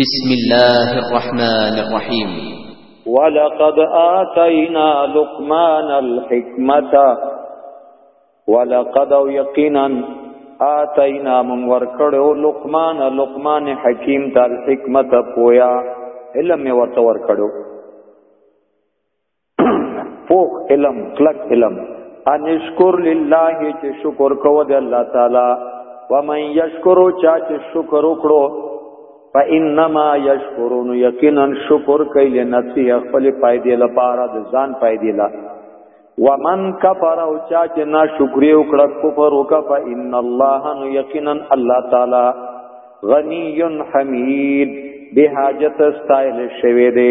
بسم الله الرحمن الرحيم ولقد آتينا لقمان الحكمة ولقد يقينا آتينا من ورکړو لقمان لقمان حکیم ته الحکمت پویا علم ورته ورکړو فوق علم کلک علم ان شکر لله چې شکر کوو د الله تعالی و من یشکر چا چې شکر وکړو فانما یشکرون یقینا شکر کوي لنفسه خپل فائدې لپاره د ځان فائدې لا و من کفر او چا چې نا شکرې وکړه کفر وکړه فان الله یقینا الله تعالی غنی حمید به حاجت استایل شوی دی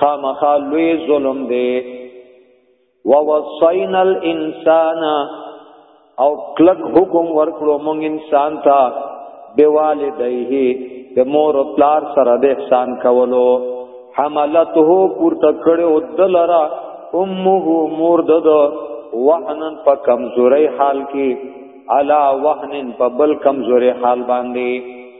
خامخا لوی ظلم دی ووصینا الانسان او کلک حکم ورکړو مونږ انسان ته بوالدیه د مور او پلار سره د احسان کولو حملته پورته کړو دلرا امه مور دد وحنن په کمزوري حال کې علا وحنن په بل کمزوري حال باندې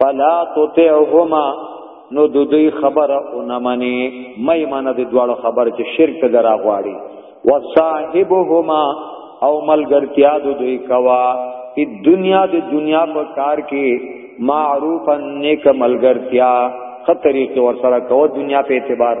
فلا تطعهما نو د دوی خبره او نه منی مې منه د دواړو خبر چې شرک درا غواړي وصاحبهما او ملګرتیا د دوی کوا په دنیا د دنیا په کار کې معروفا نیک ملګرتیا خطرې کې ور سره کو دنیا په اعتبار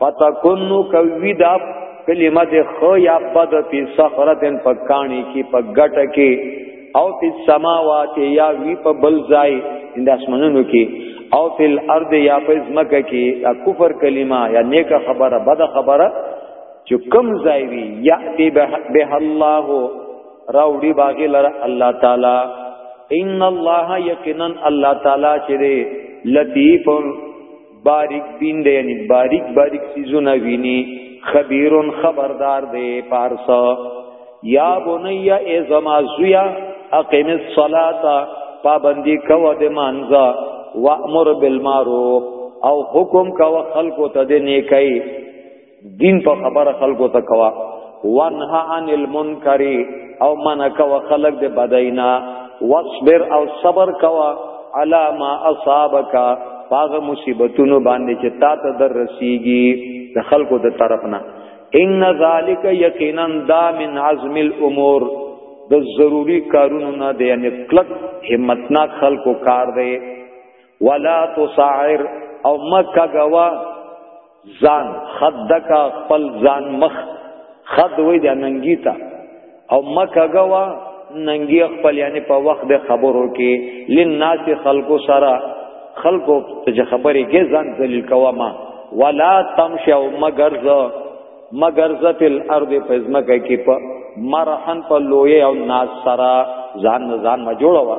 فتكن کوي دا کلمه د خو یا بد په صخرتن پکانی کی په ګټه کی او په سماوات یا وی په بل ځای اند اسمنونو کی او په الارض یا په زمکه کی دا کفر کلمه یا نیکه خبره بد خبره چې کم ځای وی یاتی به الله راوړي باغی لره الله تعالی ان الله یقینا الله تعالی چې لطیف باریک بین دی یعنی باریک باریک سیزونه ویني خبیرون خبردار دی پارسا یا بنی ای زما زویا اقیم الصلاة پابندی کو د مانزا وامر بالمعروف او حکم کو خلق ته د نیکي دین په خبره خلکو ته کوا وانها عن المنکر او من کوا خلق د بدینا واصبر او صبر کوا علی ما اصابک پاغه مصیبتونو باندې چې تا ته در رسیږي د خلکو د طرف نه ان ذالک یقینا دا من عزم الامور د ضروری کارونو نه دی یعنی کلک همتناک خلکو کار دی ولا تصعر او مکه گوا ځان خدک خپل ځان مخ خد وې د ننګی تا او مکه غوا ننګی خپل یعنی په وخت د خبرو کې لناس خلقو سره خلقو ته خبرې کې ځان ذلیل کوا ما ولا تمشي او مگر ز مگر ز فل ارض پزمکه کې په مرحن په لوی او ناس سره ځان ځان ما جوړوا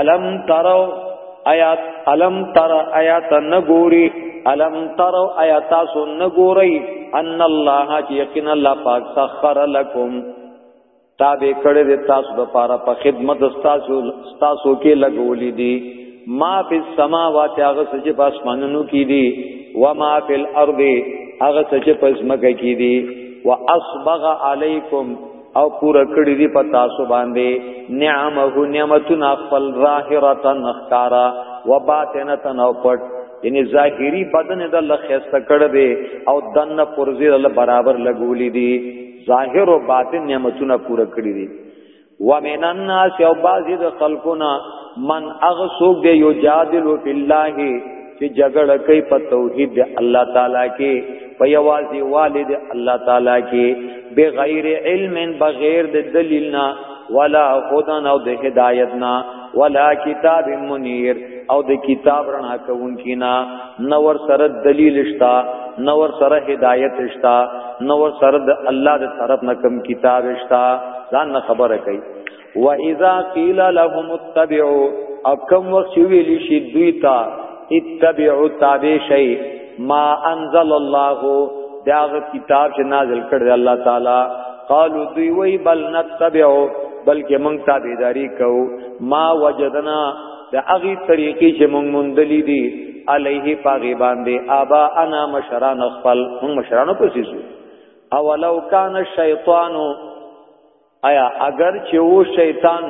الم ترو آیات الم تر آیات نګوري الم ترو آیات تاسو نګوري ان الله یقینا الله پاک سخر لكم تابع کړه د تاسو لپاره په خدمت تاسو تاسو کې لګولې دي ما فی السماوات هغه څه چې په اسمانونو کې دي و ما فی الارض هغه څه چې په ځمکه کې دي واصبغ علیکم او پورا کړی دی په تاسو باندې نعمه نعمتنا خپل ظاهرتا نخکارا و باطنتا او پټ یعنی ظاهری بدن د الله خسته کړ دی او دنه پرزی الله برابر لګولی دی ظاهر او باطن نعمتونه پورا کړی دی و من الناس او بعضی د خلقنا من اغسوک دی یجادل فی الله چې جګړه کوي په توحید د الله تعالی کې په یوازې والد الله تعالی کې بغیر علم بغیر د دلیل نه ولا هدن او د هدایت نه ولا کتاب منیر او د کتاب رڼا کوونکی نه نور سره دلیل شتا نور سره هدایت شتا نور سره د الله د طرف نه کوم کتاب شتا ځان خبره کوي و اذا قيل لهم اتبعوا اکم وخت ویل شي دوی ته اتبعوا تابع شي ما انزل الله دا کتاب چې نازل کړ دی الله تعالی قالو دوی وی بل نتبعو بلکې مونږ تابعداري کوو ما وجدنا د هغه طریقې چې مونږ مندلې دي علیه پاغي باندې ابا انا مشران خپل مونږ مشرانو پسې شو اولو کان الشیطان آیا اگر چې و شیطان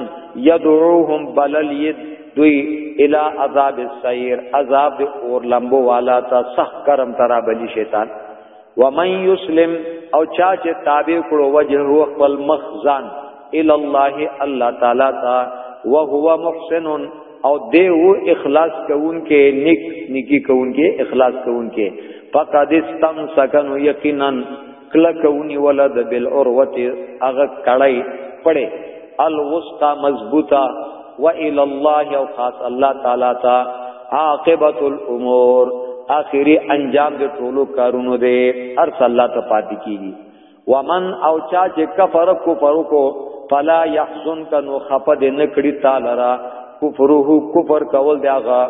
یدعوهم بلل ید دوی الی عذاب السیر عذاب اور لمبو والا تا سخ کرم ترا بلی شیطان ومن یسلم او چا چې تابع کړو وجه هو خپل مخ ځان الی الله الله تعالی تا وهو محسن او دی و اخلاص کوونکې نیک نیکی کوونکې اخلاص کوونکې فقد استمسکن یقینا کله کونی ولا د بل اوروت هغه کړای پړې الوسطا مضبوطه و الى الله او خاص الله تعالی تا عاقبت الامور اخری انجام د ټولو کارونو دی هر الله ته پاتې کیږي ومن او چا چې کفر کو پرو کو فلا يحزن کنو خفد نکړی تعالی را کفره کفر کول دی هغه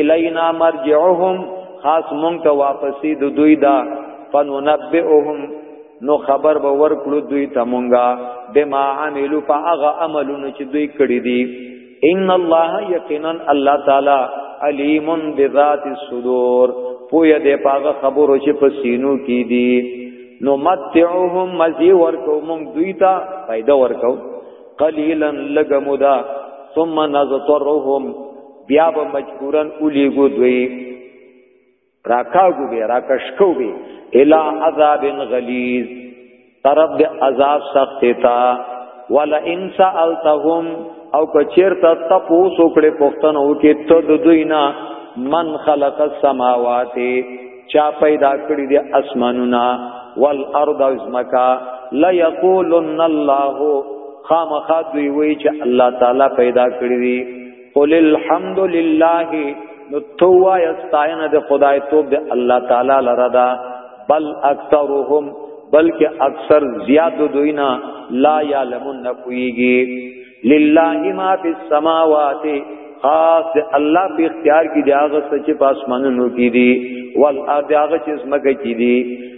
الینا مرجعهم خاص مونږ ته واپسی د دوی دا فننبئهم نو خبر به ورکړو دوی ته مونږه بما عملو په هغه عملونو چې دوی کړی دي ان الله یقینا الله تعالی علیم بذات الصدور پویا دې پاغه خبرو چې په سینو کې دي نو متعهم مزي ورکو مونږ دوی ته فائدہ ورکو قلیلا لګمدا ثم نذطرهم بیا به مجبورن اولیګو دوی راکاګو به راکشکو به الا عذاب غلیظ طرف د عذاب سخت تا ولا ان سالتهم او کچیر ته تاسو کړه پښتنو کې ته د دوی نه من خلق السماوات چا پیدا کړی د اسمانونه والارض ازمکا لا یقولن الله خامخا دوی وی چې الله تعالی پیدا کړی دی قل الحمد لله نو توا یستاین د خدای توب د الله تعالی لره دا بل اکثرهم بلکې اکثر زیاد دوینا لا یعلمون نپویږي لله ما فی السماوات خاص الله په اختیار کې دی هغه څه چې په اسمانونو کې دي والارض هغه چې زمکه کې دي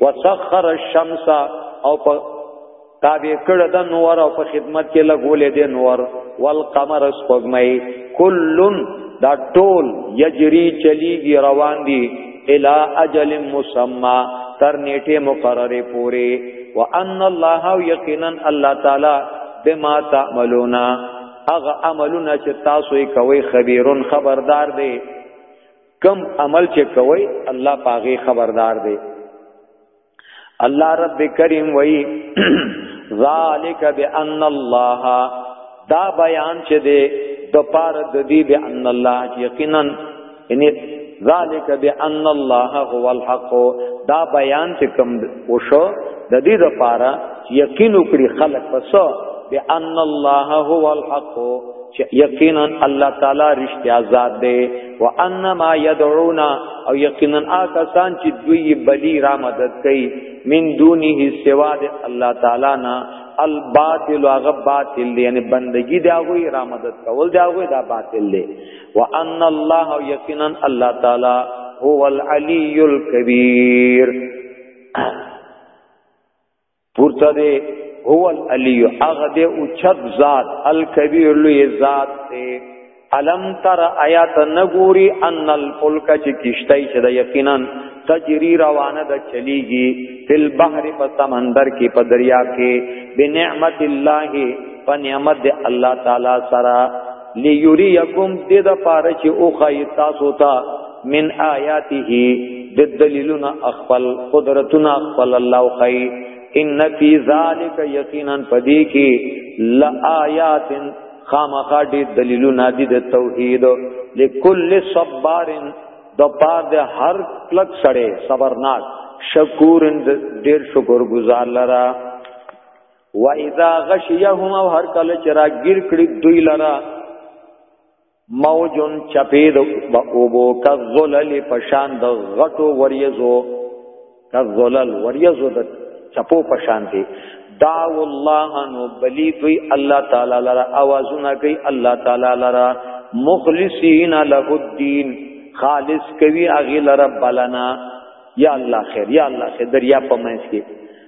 وسخر الشمس او په تابع کړه د نور او په خدمت کې لګولې د نور والقمر سپوږمۍ کلن دا ټول یجری چلیږي روان دي الی اجل مسمى تر نیټه مقرره پوري وان الله یقینا الله تعالی بما تعملون اغه عملونه چې تاسو یې کوي خبيرون خبردار دی کم عمل چې کوي الله پاغه خبردار دی الله رب کریم وای ذالک بان الله دا بیان چې دی د پار د دې بان الله یقینا یعنی ذالک بان الله هو الحق دا بیان چې کوم وشو د دې د پاره یقین وکړي خلق پسو بان الله هو الحق چې یقینا الله تعالی رښتیا ذات دی وانما يدعونا او یقینا آکسان چې دوی بلی را مدد کوي من دونه سوا د الله تعالی نه الباطل هغه باطل دی یعنی بندگی دا غوی را مدد کول دا غوی دا باطل دی وان الله یقینا الله تعالی هو العلی الکبیر پورته دی هو العلی هغه دی او چت ذات الکبیر لوی ذات دی علم تر آیات نګوري ان الفلک چې کیشتای چې د یقینا تجری روانه د چلیږي فل بحر په سمندر کې په دریا کې بنعمت الله په نعمت الله تعالی سره لیوریکم د د پاره چې او خای تاسو ته من آیاته د دلیلنا خپل قدرتنا خپل الله خای ان فی ذلک یقینا پدی کی لآیات خامخا دی دلیلنا دی د توحید لکل صبار د پاره د هر کلک سړی صبرناک شکورن ډیر شکر گزار لرا و اذا غشيهم او هر کله چې را گیر کړي دوی لرا موجن چپید او بو کذلل پشان د غټو وریزو کذلل وریزو د چپو پشان دی دعو الله نو بلی دوی الله تعالی لرا اوازونه کوي الله تعالی لرا مخلصین له الدین خالص کوي اغه لرا بلنا یا الله خیر یا الله خیر دریا په منځ کې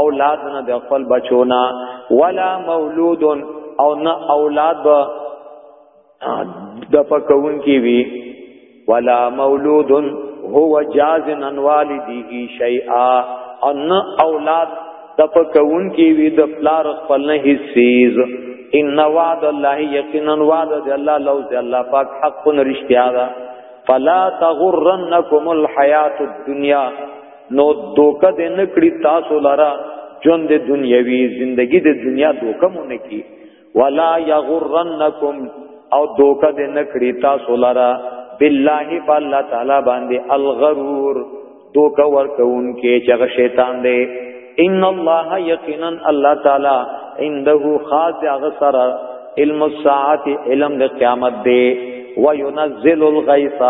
اولاد نه د خپل بچونا ولا مولود او نه اولاد به د پکون کی وی ولا مولود هو جاز عن والده شیئا ان اولاد د پکون کی وی د پلار خپل نه حصيز ان وعد الله یقینا وعد الله لو الله پاک حق رشتیا ده فلا تغرنکم الحیات الدنیا نو دوکه دې نکړي تاسو لرا جون د دنیوي زندگی د دنیا دوکه مونږ کی ولا یغرنکم او دوکه دې نکړي تاسو لرا بالله فالله تعالی باندې الغرور دوکه ورکون کې چې شیطان دی ان الله یقینا الله تعالی عنده خاص غسر علم الساعه علم د قیامت دی وینزل الغیث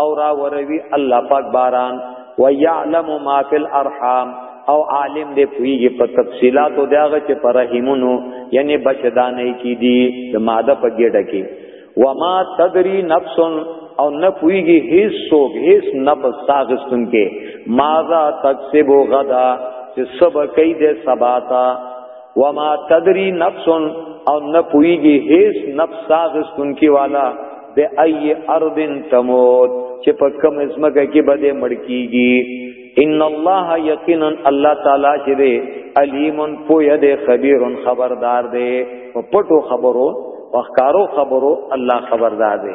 او را وروي الله پاک باران ويعلم ما في الارحام او عالم دې پویږي په تفصيلات او داغه چې پر رحمونو یعنی بچدانې کې دي د ماده په ګډه کې وما تدري نفس او نه پویږي هیڅ څوک هیڅ نفس ساغستون کې ماذا تکسب غدا چې سبا کوي د سبا تا وما تدری نفس او نه پویږي هیڅ نفس ساغستون کی والا به ای ارض تموت چې په کوم اسمګه کې بده مړکیږي ان الله یقینا الله تعالی چې دی علیم پوی دی خبیر خبردار دی په پټو خبرو وخکارو خبرو الله خبردار دی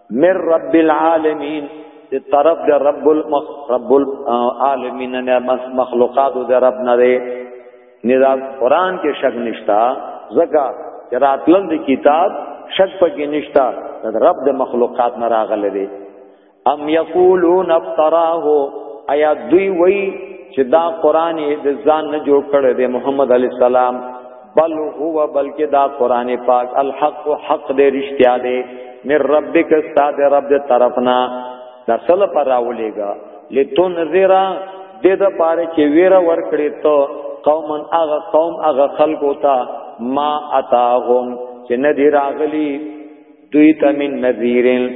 من رب العالمین دی طرف دی رب المخ رب العالمین نه مخلوقات دی رب نه دی ندا قران کې شک نشتا زکا راتلل دی کتاب شک پکې نشتا رب د مخلوقات نه راغله دی ام یقولون افتراه ایا دوی وای چې دا قران د ځان نه جوړ کړی دی محمد علی السلام بل هو بلکې دا قران پاک الحق حق دې رښتیا دې من ربک استاد رب دې طرفنا دا سل پر راولېګا لتنذر دې د پاره چې ویر ور کړې ته قومن اغه قوم اغه خلق ہوتا ما اتاهم چې ندی راغلی دوی ته من نذیرن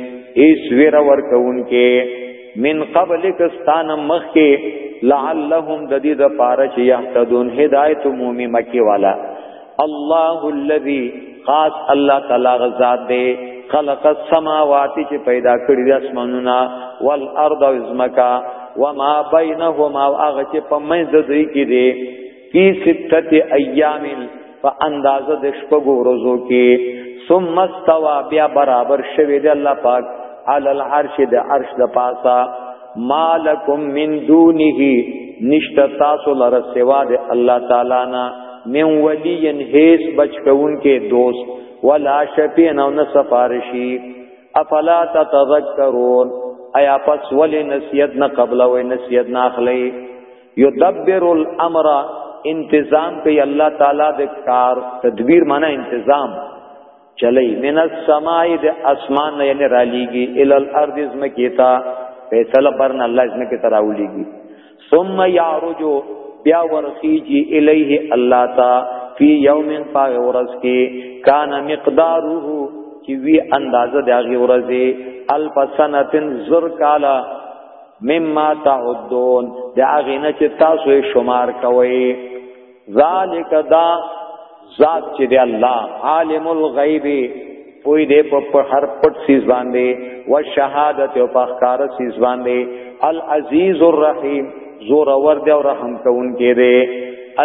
ایس ویر ورکون کې من قبلک استان مخ کې لعلهم د دې د پاره چې یهتدون هدایت مومي مکی والا الله الذی خاص الله تعالی غزاد دی خلق السماوات چې پیدا کړی د اسمانونو والارض وزمکا وما بینهما او هغه چې په منځ دوی کې دی فی ستت ایام فاندازه د شپږو ورځو کې ثم استوا بیا برابر شوی دی الله پاک علی العرش د عرش د پاسا مالکم من دونه نشتا تاسو لره سوا د الله تعالی نه من ولین هیڅ بچکون کې دوست ولا شفیع نو نه سفارشی افلا تتذکرون ایا پس ولی نصیحت نه قبل او نصیحت نه اخلي یدبر الامر انتظام کوي الله تعالی د کار تدبیر معنی انتظام چلی من السماء د اسمان نه یعنی را لیږي ال الارض زمکیتا فیصله برن الله زمکه تراولیږي ثم یعرج بیا ورخیږي الیه الله تا فی یوم پاغ ورځ کې کان مقداره چې وی اندازه د هغه ورځې الف سنتن زر کالا مما تعدون دا غینه چې تاسو یې شمار کوئ ذالک دا ذات چې دی الله عالم الغیب پوی دې په هر پټ سیز باندې و شهادت او په ښکار سیز باندې العزیز الرحیم زور اور دی او رحم کوونکی دی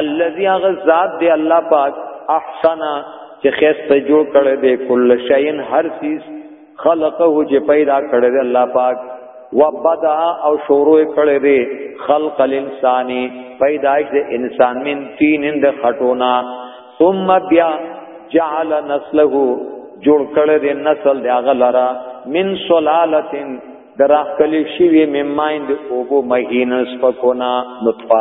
الذي غزاد دی الله پاک احسن چې خسته جوړ کړي دی کل شین هر چیز خلقه چې پیدا کړی دی الله پاک وبدا او شروع کړی دی خلق الانسانی پیدائش د انسان من تینن د خټونا ثم بیا جعل نسله جوړ کړی دی نسل دی هغه لرا من سلالتن دراخ کلی شوی مماین د اوبو مهین سپکونا نطفه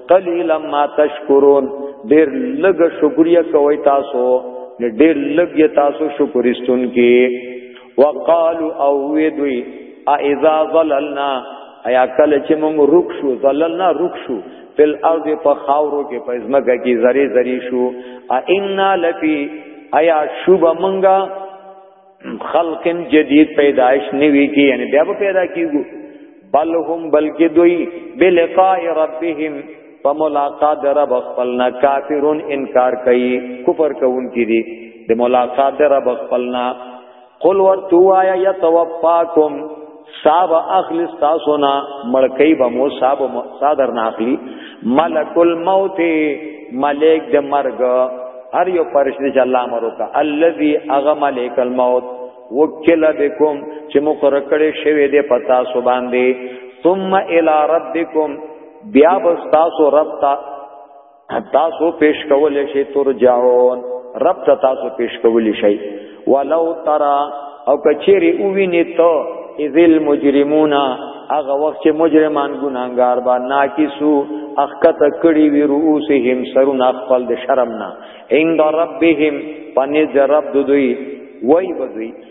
قلیلا ما تشکرون ډیر لږ شکریا کوي تاسو ډیر لږ تاسو شکر استون کې وقالو او وی دوی اذا ظللنا ایا کله چې موږ رک شو ظللنا رک شو فل ارض په خاورو کې په ځمکه کې زری زری شو ا ان لفی ایا شوب منګه خلق جدید پیدائش نوی کی یعنی بیا به پیدا کیږي بل هم بلکې دوی بلقاء ربهم په ملاقات در رب خپلنا کافرون انکار کوي کفر کوونکي دي د ملاقات در رب خپلنا قل ورتو آیا یتوفاکم صاحب اخلی تاسو نه مړکې به مو صاحب صادر نه اخلي ملک الموت ملک د مرګ هر یو پرشته چې الله امر وکا الذي اغه ملک الموت وکل بكم چې مقرر کړي شوی دی پتا سو باندې ثم الى ربكم بیا بس تاسو رب ته تاسو پیش کول شي ترجعون رب ته تاسو پیش کول شي ولو ترى او کچری او ویني ته اذل مجرمون هغه وخت چې مجرمان ګناګار با ناکیسو اخکت کړي وی رؤسهم سرون خپل د شرم نه عند ربهم پنځ رب دوی وای بدوی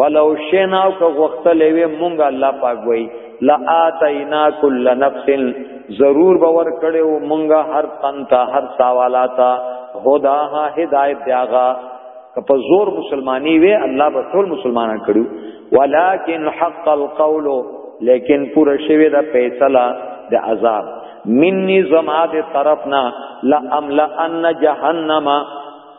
ولو شینا او که غختلې وې مونږ الله پاک وای لا اتینا کل نفس ضرور باور کړو مونږ هر تن ته هر سوالاتا هدا ها هدایت دیاغا که په زور مسلمانی وې الله به ټول مسلمانان کړو ولکن حق القول لیکن پوره شوی دا فیصله د عذاب منی زما د طرفنا لا املا ان جهنم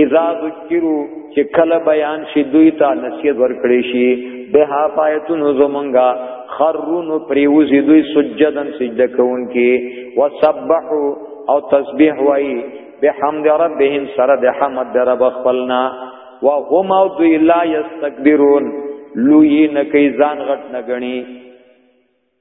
اذا ذکرو چې کله بیان شي دوی ته نصیحت ورکړي شي به ها پایتون زمونږه خرون پریوزی دوی سجدن سجده کوونکي وسبحو او تسبیح وای بحمد ربهم سره د حمد در رب خپلنا وهم او دوی لا یستكبرون لوی نه کوي ځان غټ نه غني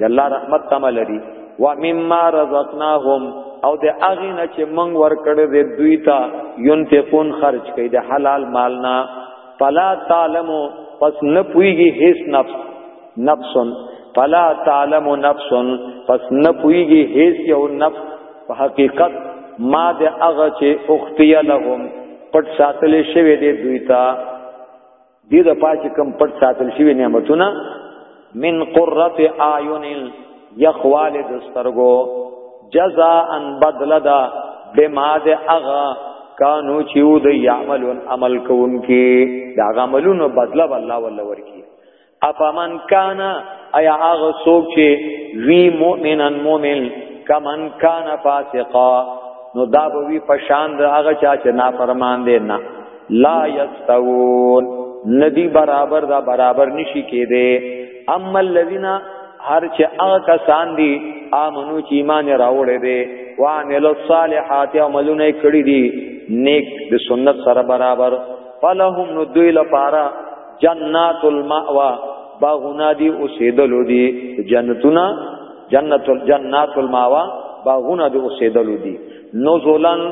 د الله رحمت تم لري و مما رزقناهم او د اغه نه چې مونږ ورکړې د دوی ته ينفقون خرج کوي د حلال مال نه فلا تعلم پس نه پويږي هیڅ نفس نفس فلا تعلم نفس پس نه پويږي هیڅ یو نفس په حقیقت ما د اغه چې اختیا لهم پټ ساتلې شوی دی دوی ته دې د پاچ کم پټ ساتل شوی نعمتونه من قرۃ اعین یخوال دسترګو جزاء بدلدا بما د اغا کانو چې و د یعملون عمل کوونکي دا عملونو بدله والله ولا ورکی افمن کان ایا هغه څوک چې وی مؤمنن مؤمن کمن کان فاسقا نو دا به وی پشان د هغه چا چې نافرمان دی نه لا یستوون ندی برابر دا برابر نشی کېده اما الذین هر چې هغه کسان دي امنو چې ایمان راوړې دي وعمل الصالحات عملونه کړې دي نیک د سنت سره برابر فلهم ندوی لپاره جنات المأوا باغونه دي اوسېدلو دي جنتونه جنت الجنات الماوا باغونه د اوسېدلو دي نزولن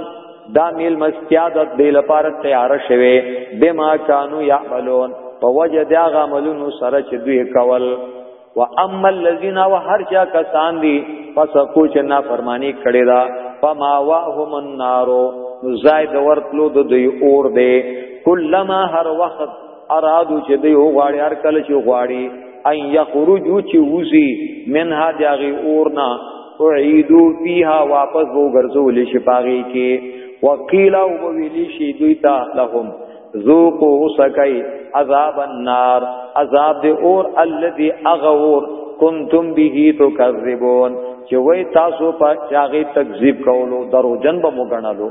دا میل مستیا د دې لپاره تیار شوه بما كانوا يعملون په وجه دا غملونو سره چې دوی کول و اما الذين وهر چا کسان دي پس کو چې نا فرمانی کړي دا فما واهم النار زائد ورتلو د دوی اور دی کلمہ هر وخت ارادو چې دی او غواړي هر کله چې غواړي ان یخرجو چې وزي منها داغي اورنا اعیدو فیها واپس وو ګرځول شي پاغي کې وقیل او ویلی شي دوی ته لهم ذوقوا سکای عذاب النار عذاب دی اور الذي اغور کنتم به تکذبون چې وای تاسو په چاغي تکذیب کولو درو جن به مو غنلو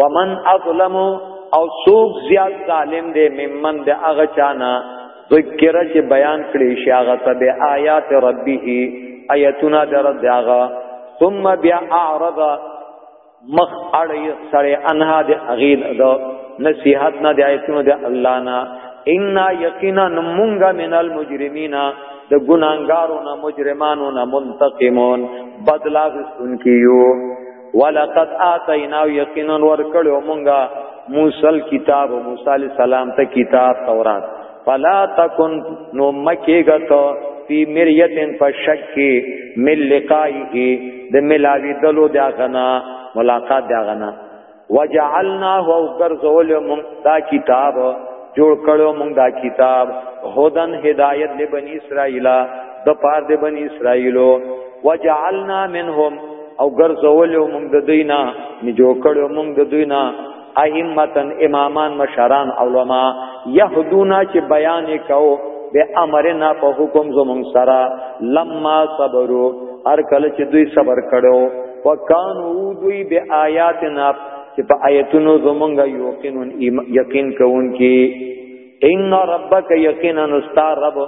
ومن اظلم او سوق زیاد ظالم دی ممن د هغه چانا ذکر چې بیان کړي شي هغه ته به آیات ربه آیتونه در دغه ثم بیا اعرض مخ اړي سره انها د اغیل د نصیحت نه د آیتونو د الله نه ان یقینا مونږه من المجرمین د ګناګارو نه مجرمانو نه منتقمون بدلا غسن کیو ولقد آتینا یقینا ورکړو مونږه موسی کتاب موسی علی السلام ته کتاب تورات فلا تکن نو مکیګه تو فی مریتن فشک مل لقائه د ملاوی دلو دا غنا ملاقات دا غنا وجعلنا هو غرزول مون دا کتاب جوړ کړو مون دا کتاب هدن هدایت لبنی اسرائیل د پاره د بنی اسرائیلو وجعلنا منهم او ګرځول یو موږ د دوی نه نه جوړ کړو موږ د دوی نه ائمتن امامان مشران علما يهدونا چې بیان کو به امرنا په حکم زمون سره لما صبرو هر کله چې دوی صبر کړو وکانو دوی به آیاتنا چې په آیتونو زمونږ یقین یقین کوونکی ان ربک یقینا استا رب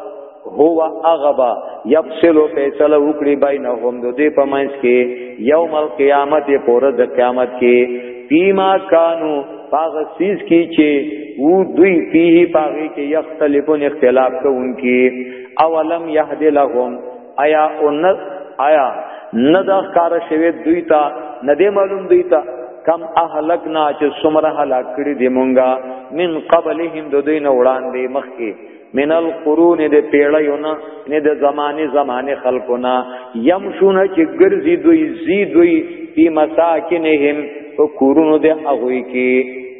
هو اغبا یفصل فیصله وکړي بینهم د دې په منځ کې یوم القیامت پر د قیامت کې فیما کانو پاغ سیز کی چه وو دوی فیه پاغی که یختلفون اختلاف کونکی اولم یهد لهم آیا او نه آیا نه دا کار شوی دوی ته نه دی معلوم دوی ته کم اهلکنا چې سمره هلاک کړي دی مونږه من قبلهم د دوی نه وړاندې مخکې من القرون د پیړیونه نه د زمانه زمانه خلقونه یمشون چې ګرځي دوی زی دوی په مساکنهم په کورونو د اغوي کې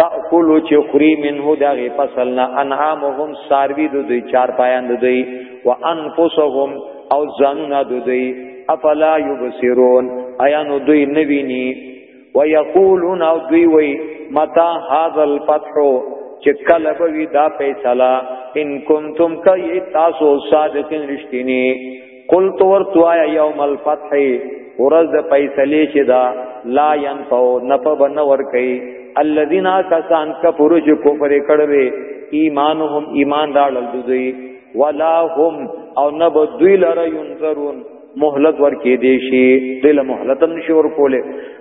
تاکلو چې خوري منه دغه فصل نه انعامهم ساروی د دوی چار پایان د دوی وانفسهم او ځانونه د دوی افلا یبصرون ایا نو دوی نویني ويقولون او دوی وی متا هاذا الفتح چې کله به وی دا فیصله ان کنتم کای تاسو صادقین رښتینی قل تو ورتوایا یوم الفتح ورځ د فیصله چې دا لا ينفو نفع بن ور کوي الذين کسان کفر چې کفر کړوي ایمانهم ایمان راړل دوی ولا هم او نه بدوی لره ينظرون مهلت ورکې دی شي دل مهلتن شور کوله